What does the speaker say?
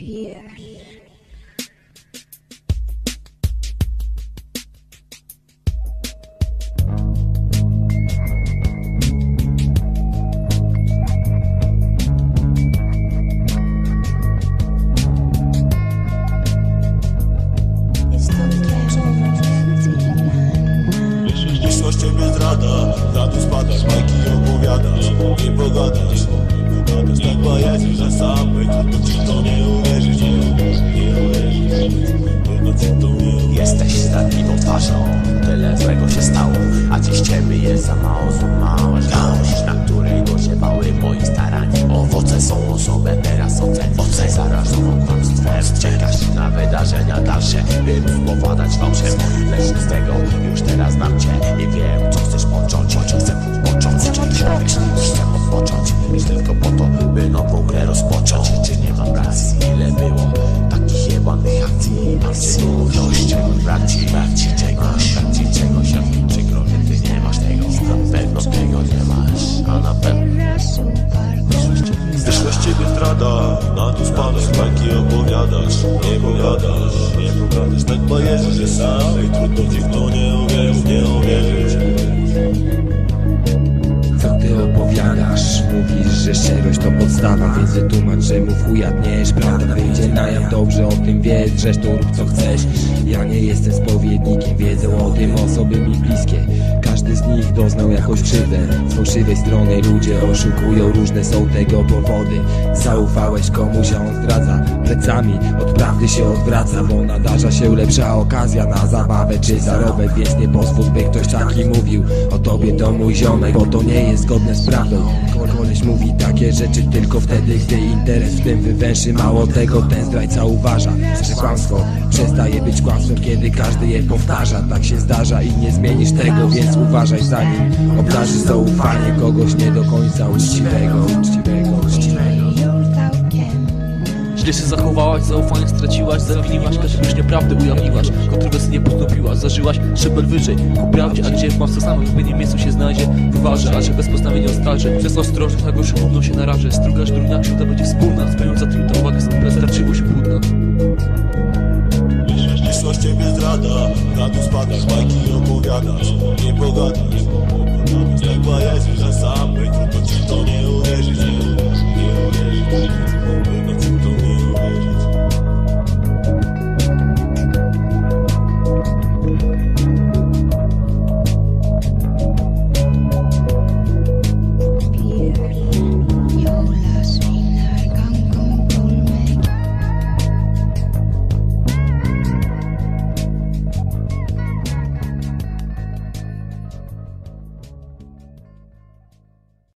Pierce. Się stało A dziś ciebie jest za mało, złamałeś gałąź Na której dosiewały moi starania Owoce są osobę, teraz ocen Oce zarażoną kłamstwem Czekasz na wydarzenia dalsze By móc powładać fałszem Lecz z tego już teraz znam cię I wiem, co chcesz począć Chcę począć, Zdrada, na dół spadasz, bajki opowiadasz Nie pogadasz, nie pogadasz Tak bajerzy, że samej trudno ci w to nie uwierzyć Nie uwierzyć to podstawa. Więc wytłumacz, że mów chuja tniesz Prawda? Wyjdzie na jaw, dobrze o tym wiesz Zresztą rób co chcesz. Ja nie jestem spowiednikiem Wiedzą o tym osoby mi bliskie. Każdy z nich doznał jakoś krzywdę. Z fałszywej strony ludzie oszukują Różne są tego powody. Zaufałeś komuś, a on zdradza. Plecami od prawdy się odwraca Bo nadarza się lepsza okazja Na zabawę czy zarobek. Więc nie pozwól, by ktoś taki mówił. O tobie to mój ziomek Bo to nie jest zgodne z prawdą. Ko- Koleś mówi takie rzeczy tylko wtedy Gdy interes w tym wywęszy. Mało tego ten zdrajca uważa Że kłamstwo przestaje być kłamstwem Kiedy każdy je powtarza. Tak się zdarza i nie zmienisz tego Więc uważaj zanim obdarzysz zaufanie Kogoś nie do końca Uczciwego, Źle się zachowałaś, zaufanie straciłaś, zawiniłaś, każdego nieprawdę ujawniłaś, nie postąpiłaś, zażyłaś szczebel wyżej ku prawdzie, a gdzie w kłamstwo samym w odpowiednim miejscu się znajdzie, wyważę, a że bez postawienia oskarży, przez ostrożność na gorszą równą się narażę, strugasz drugna krzywda będzie wspólna, spełniąc zatrutą uwagę, z starczyło się płótna. Wyszła z ciebie zdrada, na dół spadasz, bajki opowiadasz Nie pogadasz,